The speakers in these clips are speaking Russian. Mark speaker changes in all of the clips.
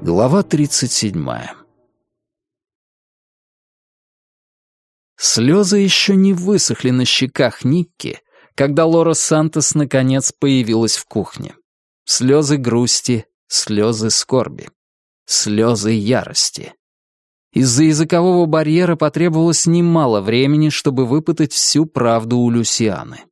Speaker 1: Глава 37 Слезы еще не высохли на щеках Никки, когда Лора Сантос наконец появилась в кухне. Слезы грусти, слезы скорби, слезы ярости. Из-за языкового барьера потребовалось немало времени, чтобы выпытать всю правду у Люсианы.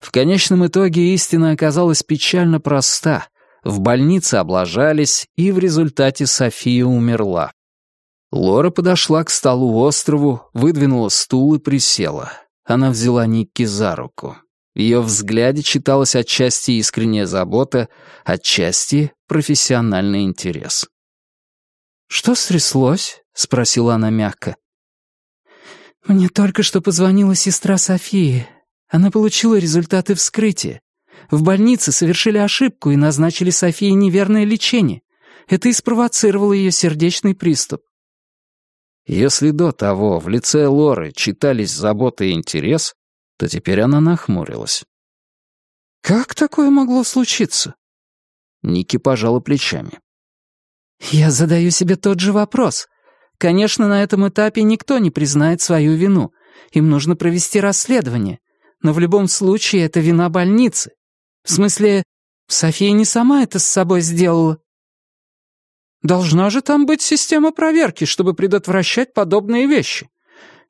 Speaker 1: В конечном итоге истина оказалась печально проста. В больнице облажались, и в результате София умерла. Лора подошла к столу острову, выдвинула стул и присела. Она взяла Никки за руку. В ее взгляде читалась отчасти искренняя забота, отчасти профессиональный интерес. «Что стряслось?» — спросила она мягко. «Мне только что позвонила сестра Софии. Она получила результаты вскрытия. В больнице совершили ошибку и назначили Софии неверное лечение. Это и спровоцировало ее сердечный приступ. Если до того в лице Лоры читались забота и интерес, то теперь она нахмурилась. «Как такое могло случиться?» Ники пожала плечами. «Я задаю себе тот же вопрос. Конечно, на этом этапе никто не признает свою вину. Им нужно провести расследование. Но в любом случае это вина больницы. В смысле, София не сама это с собой сделала. Должна же там быть система проверки, чтобы предотвращать подобные вещи.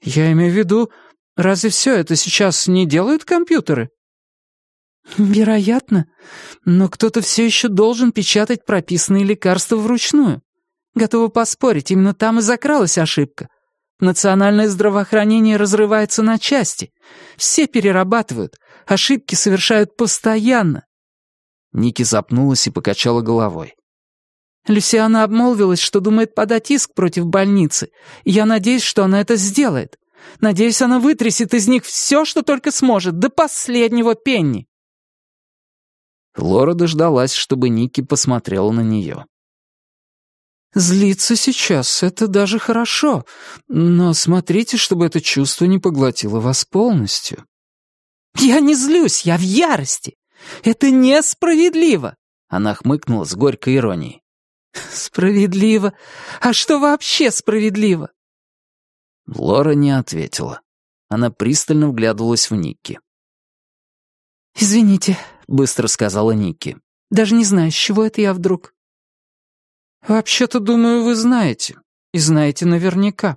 Speaker 1: Я имею в виду, разве все это сейчас не делают компьютеры? Вероятно, но кто-то все еще должен печатать прописанные лекарства вручную. Готова поспорить, именно там и закралась ошибка. Национальное здравоохранение разрывается на части. Все перерабатывают, ошибки совершают постоянно. Ники запнулась и покачала головой. Люсиана обмолвилась, что думает подать иск против больницы, я надеюсь, что она это сделает. Надеюсь, она вытрясет из них все, что только сможет, до последнего пенни. Лора дождалась, чтобы Ники посмотрела на нее. «Злиться сейчас — это даже хорошо, но смотрите, чтобы это чувство не поглотило вас полностью». «Я не злюсь, я в ярости. Это несправедливо!» Она хмыкнула с горькой иронией. «Справедливо? А что вообще справедливо?» Лора не ответила. Она пристально вглядывалась в Никки. «Извините», — быстро сказала Никки. «Даже не знаю, с чего это я вдруг». «Вообще-то, думаю, вы знаете. И знаете наверняка».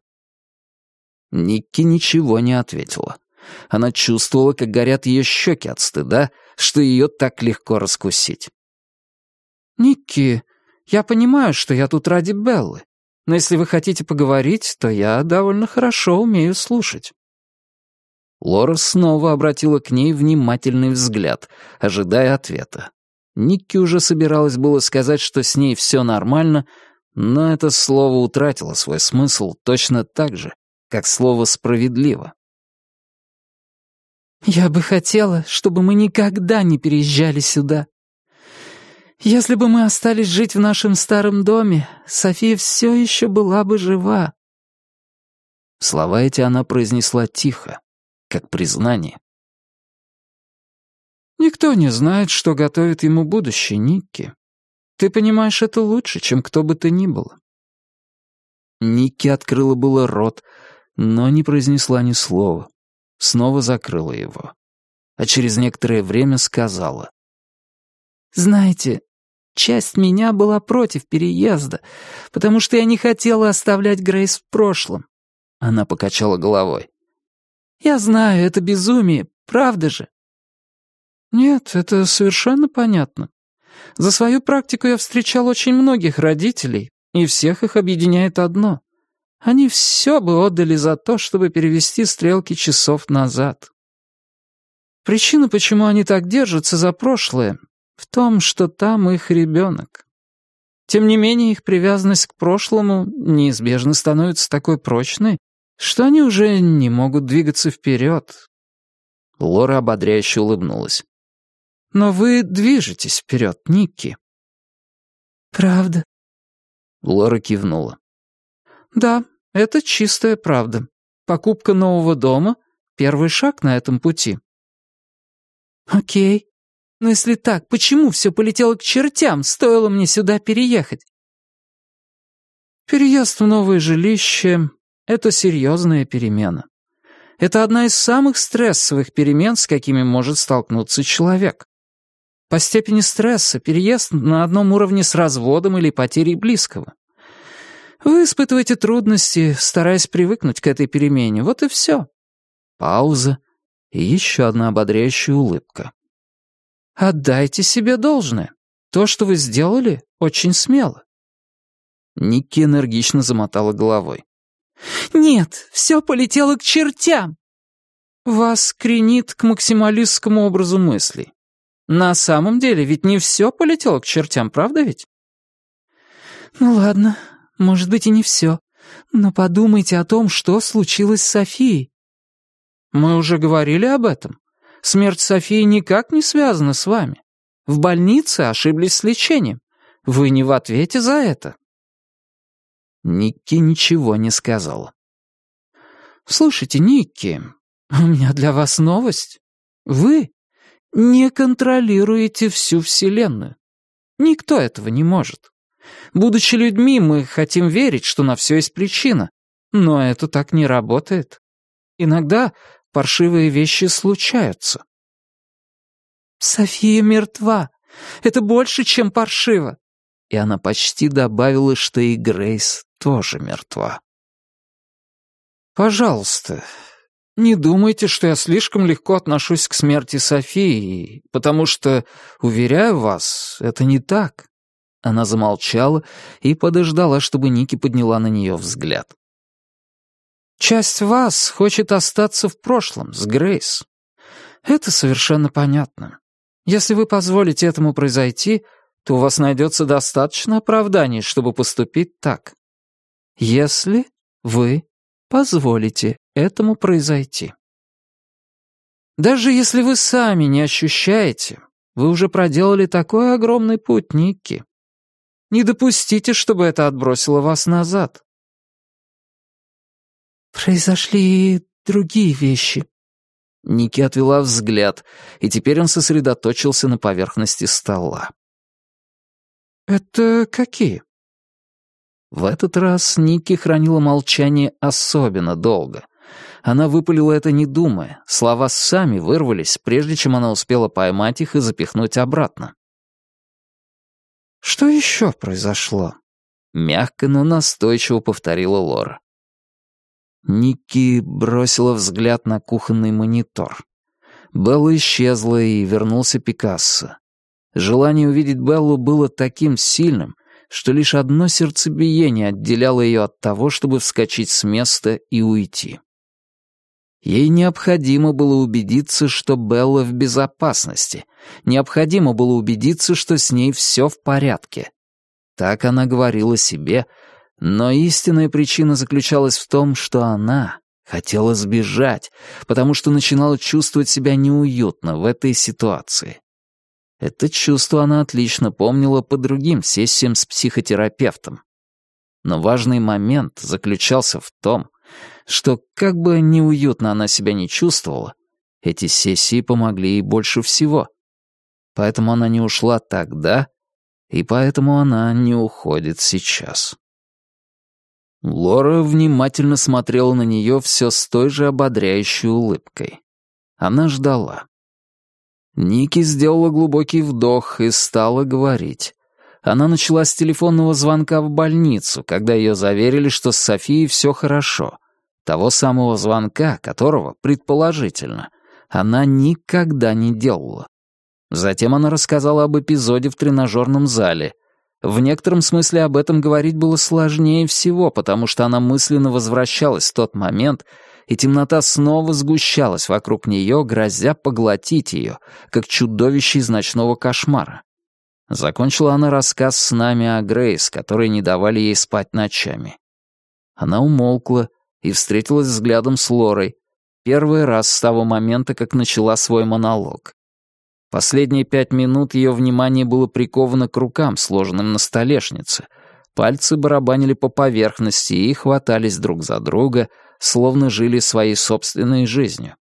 Speaker 1: Никки ничего не ответила. Она чувствовала, как горят ее щеки от стыда, что ее так легко раскусить. «Никки, я понимаю, что я тут ради Беллы, но если вы хотите поговорить, то я довольно хорошо умею слушать». Лора снова обратила к ней внимательный взгляд, ожидая ответа. Никки уже собиралась было сказать, что с ней все нормально, но это слово утратило свой смысл точно так же, как слово «справедливо». «Я бы хотела, чтобы мы никогда не переезжали сюда», если бы мы остались жить в нашем старом доме, София все еще была бы жива». Слова эти она произнесла тихо, как признание. «Никто не знает, что готовит ему будущее, Никки. Ты понимаешь это лучше, чем кто бы то ни было». Никки открыла было рот, но не произнесла ни слова. Снова закрыла его. А через некоторое время сказала. «Знаете, часть меня была против переезда, потому что я не хотела оставлять Грейс в прошлом». Она покачала головой. «Я знаю, это безумие, правда же?» «Нет, это совершенно понятно. За свою практику я встречал очень многих родителей, и всех их объединяет одно. Они все бы отдали за то, чтобы перевести стрелки часов назад. Причина, почему они так держатся за прошлое, в том, что там их ребенок. Тем не менее, их привязанность к прошлому неизбежно становится такой прочной, что они уже не могут двигаться вперед. Лора ободряюще улыбнулась. «Но вы движетесь вперед, Никки». «Правда?» Лора кивнула. «Да, это чистая правда. Покупка нового дома — первый шаг на этом пути». «Окей. Но если так, почему все полетело к чертям, стоило мне сюда переехать?» Переезд в новое жилище — это серьезная перемена. Это одна из самых стрессовых перемен, с какими может столкнуться человек. По степени стресса переезд на одном уровне с разводом или потерей близкого. Вы испытываете трудности, стараясь привыкнуть к этой перемене. Вот и все. Пауза и еще одна ободряющая улыбка. Отдайте себе должное. То, что вы сделали, очень смело. Никки энергично замотала головой. «Нет, все полетело к чертям!» «Вас кренит к максималистскому образу мыслей. На самом деле ведь не все полетело к чертям, правда ведь?» «Ну ладно, может быть и не все. Но подумайте о том, что случилось с Софией». «Мы уже говорили об этом. Смерть Софии никак не связана с вами. В больнице ошиблись с лечением. Вы не в ответе за это». Никки ничего не сказала. «Слушайте, Никки, у меня для вас новость. Вы не контролируете всю Вселенную. Никто этого не может. Будучи людьми, мы хотим верить, что на все есть причина, но это так не работает. Иногда паршивые вещи случаются. «София мертва. Это больше, чем паршиво». И она почти добавила, что и Грейс тоже мертва. «Пожалуйста, не думайте, что я слишком легко отношусь к смерти Софии, потому что, уверяю вас, это не так». Она замолчала и подождала, чтобы Ники подняла на нее взгляд. «Часть вас хочет остаться в прошлом, с Грейс. Это совершенно понятно. Если вы позволите этому произойти, то у вас найдется достаточно оправданий, чтобы поступить так. Если вы позволите этому произойти. Даже если вы сами не ощущаете, вы уже проделали такой огромный путь, Никки. Не допустите, чтобы это отбросило вас назад. Произошли другие вещи. Ники отвела взгляд, и теперь он сосредоточился на поверхности стола. «Это какие?» В этот раз Ники хранила молчание особенно долго. Она выпалила это не думая, слова сами вырвались, прежде чем она успела поймать их и запихнуть обратно. «Что еще произошло?» Мягко, но настойчиво повторила Лора. Ники бросила взгляд на кухонный монитор. Белла исчезла, и вернулся Пикассо. Желание увидеть Беллу было таким сильным, что лишь одно сердцебиение отделяло ее от того, чтобы вскочить с места и уйти. Ей необходимо было убедиться, что Белла в безопасности. Необходимо было убедиться, что с ней все в порядке. Так она говорила себе, но истинная причина заключалась в том, что она хотела сбежать, потому что начинала чувствовать себя неуютно в этой ситуации. Это чувство она отлично помнила по другим сессиям с психотерапевтом. Но важный момент заключался в том, что как бы неуютно она себя не чувствовала, эти сессии помогли ей больше всего. Поэтому она не ушла тогда, и поэтому она не уходит сейчас. Лора внимательно смотрела на нее все с той же ободряющей улыбкой. Она ждала. Ники сделала глубокий вдох и стала говорить. Она начала с телефонного звонка в больницу, когда ее заверили, что с Софией все хорошо. Того самого звонка, которого, предположительно, она никогда не делала. Затем она рассказала об эпизоде в тренажерном зале. В некотором смысле об этом говорить было сложнее всего, потому что она мысленно возвращалась в тот момент, и темнота снова сгущалась вокруг нее, грозя поглотить ее, как чудовище из ночного кошмара. Закончила она рассказ с нами о Грейс, которые не давали ей спать ночами. Она умолкла и встретилась взглядом с Лорой, первый раз с того момента, как начала свой монолог. Последние пять минут ее внимание было приковано к рукам, сложенным на столешнице. Пальцы барабанили по поверхности и хватались друг за друга, словно жили своей собственной жизнью.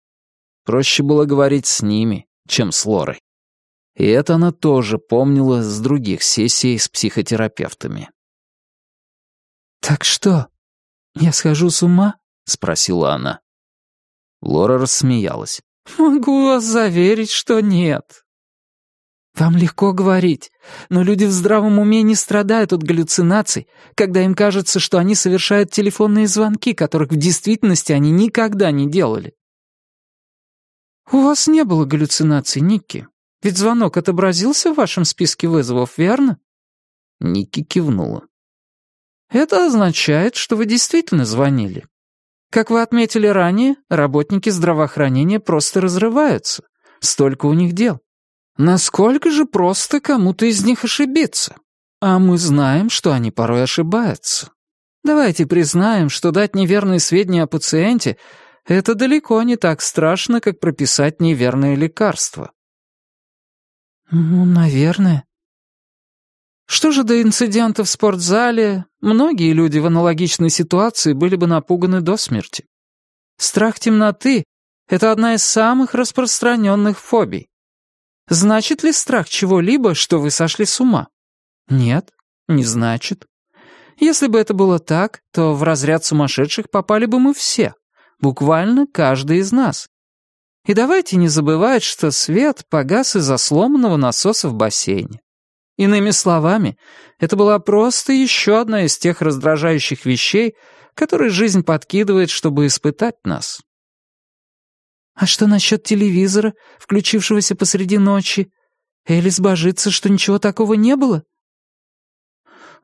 Speaker 1: Проще было говорить с ними, чем с Лорой. И это она тоже помнила с других сессий с психотерапевтами. «Так что, я схожу с ума?» — спросила она. Лора рассмеялась. «Могу вас заверить, что нет». «Вам легко говорить, но люди в здравом уме не страдают от галлюцинаций, когда им кажется, что они совершают телефонные звонки, которых в действительности они никогда не делали». «У вас не было галлюцинаций, Никки. Ведь звонок отобразился в вашем списке вызовов, верно?» Никки кивнула. «Это означает, что вы действительно звонили. Как вы отметили ранее, работники здравоохранения просто разрываются. Столько у них дел. Насколько же просто кому-то из них ошибиться? А мы знаем, что они порой ошибаются. Давайте признаем, что дать неверные сведения о пациенте — это далеко не так страшно, как прописать неверное лекарство. Ну, наверное. Что же до инцидента в спортзале, многие люди в аналогичной ситуации были бы напуганы до смерти. Страх темноты — это одна из самых распространенных фобий. Значит ли страх чего-либо, что вы сошли с ума? Нет, не значит. Если бы это было так, то в разряд сумасшедших попали бы мы все, буквально каждый из нас. И давайте не забывать, что свет погас из-за сломанного насоса в бассейне. Иными словами, это была просто еще одна из тех раздражающих вещей, которые жизнь подкидывает, чтобы испытать нас. А что насчет телевизора, включившегося посреди ночи? Элис божится, что ничего такого не было?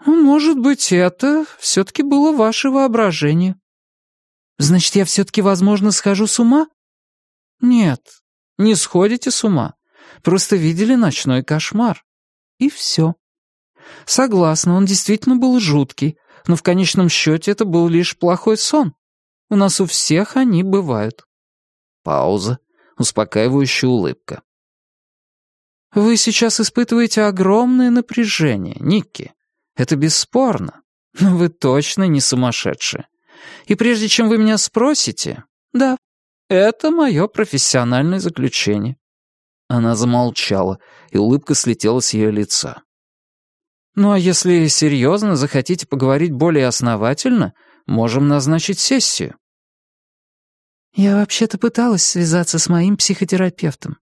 Speaker 1: Ну, может быть, это все-таки было ваше воображение. Значит, я все-таки, возможно, схожу с ума? Нет, не сходите с ума. Просто видели ночной кошмар. И все. Согласна, он действительно был жуткий, но в конечном счете это был лишь плохой сон. У нас у всех они бывают. Пауза, успокаивающая улыбка. «Вы сейчас испытываете огромное напряжение, Никки. Это бесспорно. Но вы точно не сумасшедшие. И прежде чем вы меня спросите, да, это мое профессиональное заключение». Она замолчала, и улыбка слетела с ее лица. «Ну а если серьезно захотите поговорить более основательно, можем назначить сессию. Я вообще-то пыталась связаться с моим психотерапевтом.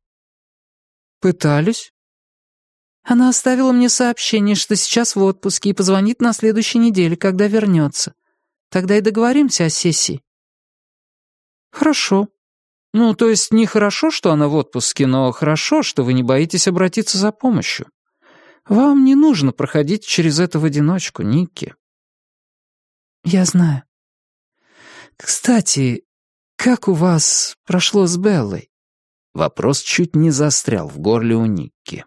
Speaker 1: Пытались? Она оставила мне сообщение, что сейчас в отпуске и позвонит на следующей неделе, когда вернется. Тогда и договоримся о сессии. Хорошо. Ну, то есть не хорошо, что она в отпуске, но хорошо, что вы не боитесь обратиться за помощью. Вам не нужно проходить через это в одиночку, Никки. Я знаю. Кстати, «Как у вас прошло с Беллой?» Вопрос чуть не застрял в горле у Никки.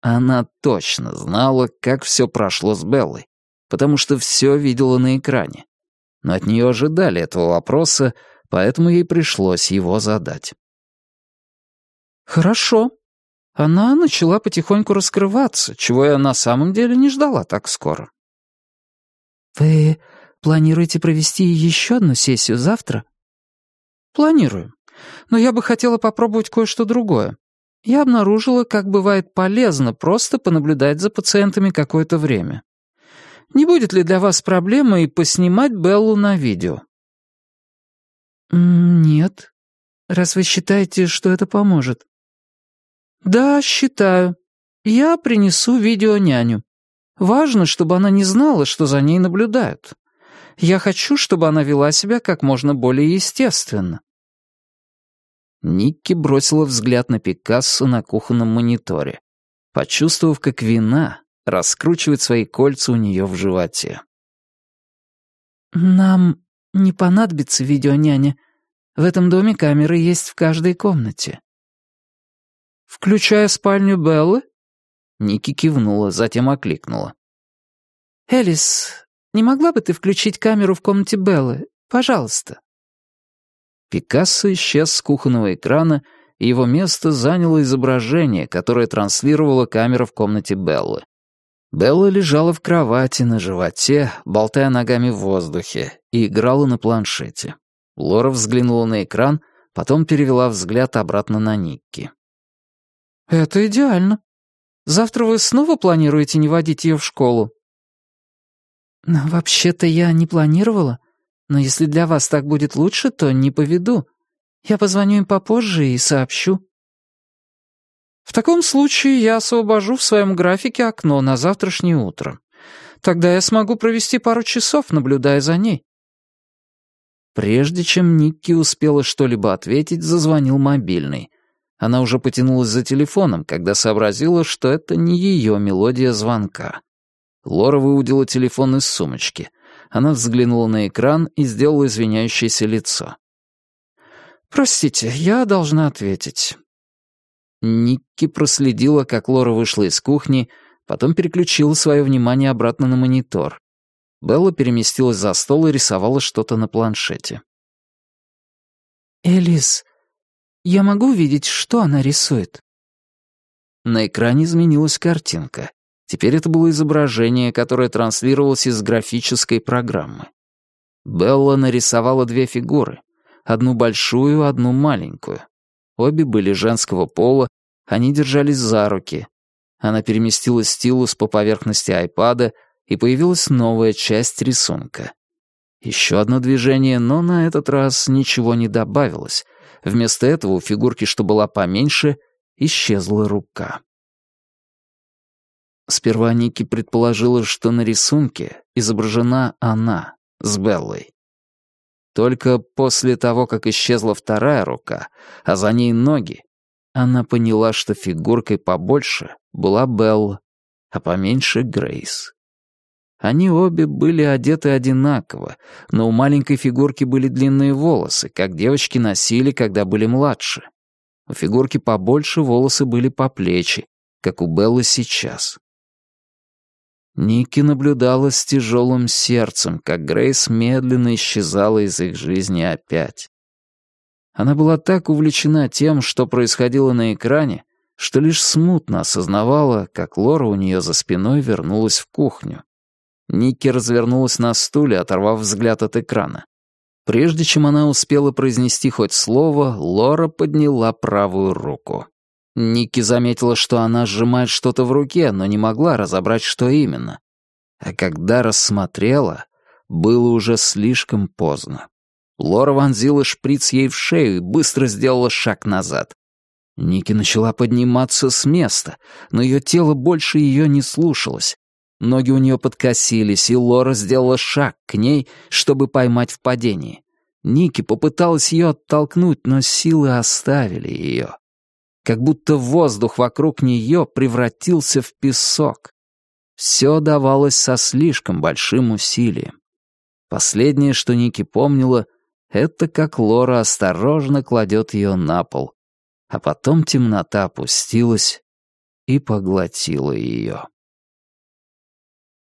Speaker 1: Она точно знала, как все прошло с Беллой, потому что все видела на экране. Но от нее ожидали этого вопроса, поэтому ей пришлось его задать. «Хорошо». Она начала потихоньку раскрываться, чего я на самом деле не ждала так скоро. «Вы планируете провести еще одну сессию завтра?» Планирую. Но я бы хотела попробовать кое-что другое. Я обнаружила, как бывает полезно просто понаблюдать за пациентами какое-то время. Не будет ли для вас проблемой поснимать Беллу на видео? Нет. Раз вы считаете, что это поможет. Да, считаю. Я принесу видео няню. Важно, чтобы она не знала, что за ней наблюдают. Я хочу, чтобы она вела себя как можно более естественно. Никки бросила взгляд на Пикассо на кухонном мониторе, почувствовав, как вина раскручивает свои кольца у нее в животе. «Нам не понадобится видеоняня. В этом доме камеры есть в каждой комнате». «Включая спальню Беллы?» Ники кивнула, затем окликнула. «Элис, не могла бы ты включить камеру в комнате Беллы? Пожалуйста». Пикассо исчез с кухонного экрана, и его место заняло изображение, которое транслировала камера в комнате Беллы. Белла лежала в кровати на животе, болтая ногами в воздухе, и играла на планшете. Лора взглянула на экран, потом перевела взгляд обратно на Никки. «Это идеально. Завтра вы снова планируете не водить ее в школу?»
Speaker 2: «Вообще-то я не планировала, но если для вас так будет лучше, то не поведу. Я позвоню им попозже и сообщу». «В таком случае я освобожу в своем графике окно на завтрашнее утро. Тогда я смогу провести пару часов, наблюдая за ней».
Speaker 1: Прежде чем Никки успела что-либо ответить, зазвонил мобильный. Она уже потянулась за телефоном, когда сообразила, что это не ее мелодия звонка. Лора выудила телефон из сумочки. Она взглянула на экран и сделала извиняющееся лицо.
Speaker 2: «Простите, я должна ответить».
Speaker 1: Никки проследила, как Лора вышла из кухни, потом переключила свое внимание обратно на монитор. Белла переместилась за стол и рисовала что-то на планшете.
Speaker 2: «Элис, я могу видеть, что она рисует?»
Speaker 1: На экране изменилась картинка. Теперь это было изображение, которое транслировалось из графической программы. Белла нарисовала две фигуры. Одну большую, одну маленькую. Обе были женского пола, они держались за руки. Она переместила стилус по поверхности айпада, и появилась новая часть рисунка. Еще одно движение, но на этот раз ничего не добавилось. Вместо этого у фигурки, что была поменьше, исчезла рука. Сперва Ники предположила, что на рисунке изображена она с Беллой. Только после того, как исчезла вторая рука, а за ней ноги, она поняла, что фигуркой побольше была Белла, а поменьше — Грейс. Они обе были одеты одинаково, но у маленькой фигурки были длинные волосы, как девочки носили, когда были младше. У фигурки побольше волосы были по плечи, как у Беллы сейчас. Ники наблюдала с тяжелым сердцем, как Грейс медленно исчезала из их жизни опять. Она была так увлечена тем, что происходило на экране, что лишь смутно осознавала, как Лора у нее за спиной вернулась в кухню. Ники развернулась на стуле, оторвав взгляд от экрана. Прежде чем она успела произнести хоть слово, Лора подняла правую руку. Ники заметила, что она сжимает что-то в руке, но не могла разобрать, что именно. А когда рассмотрела, было уже слишком поздно. Лора вонзила шприц ей в шею и быстро сделала шаг назад. Ники начала подниматься с места, но ее тело больше ее не слушалось. Ноги у нее подкосились, и Лора сделала шаг к ней, чтобы поймать в падении. Ники попыталась ее оттолкнуть, но силы оставили ее. Как будто воздух вокруг нее превратился в песок. Все давалось со слишком большим усилием. Последнее, что Ники помнила, это как Лора осторожно кладет ее на пол, а потом темнота опустилась и поглотила ее.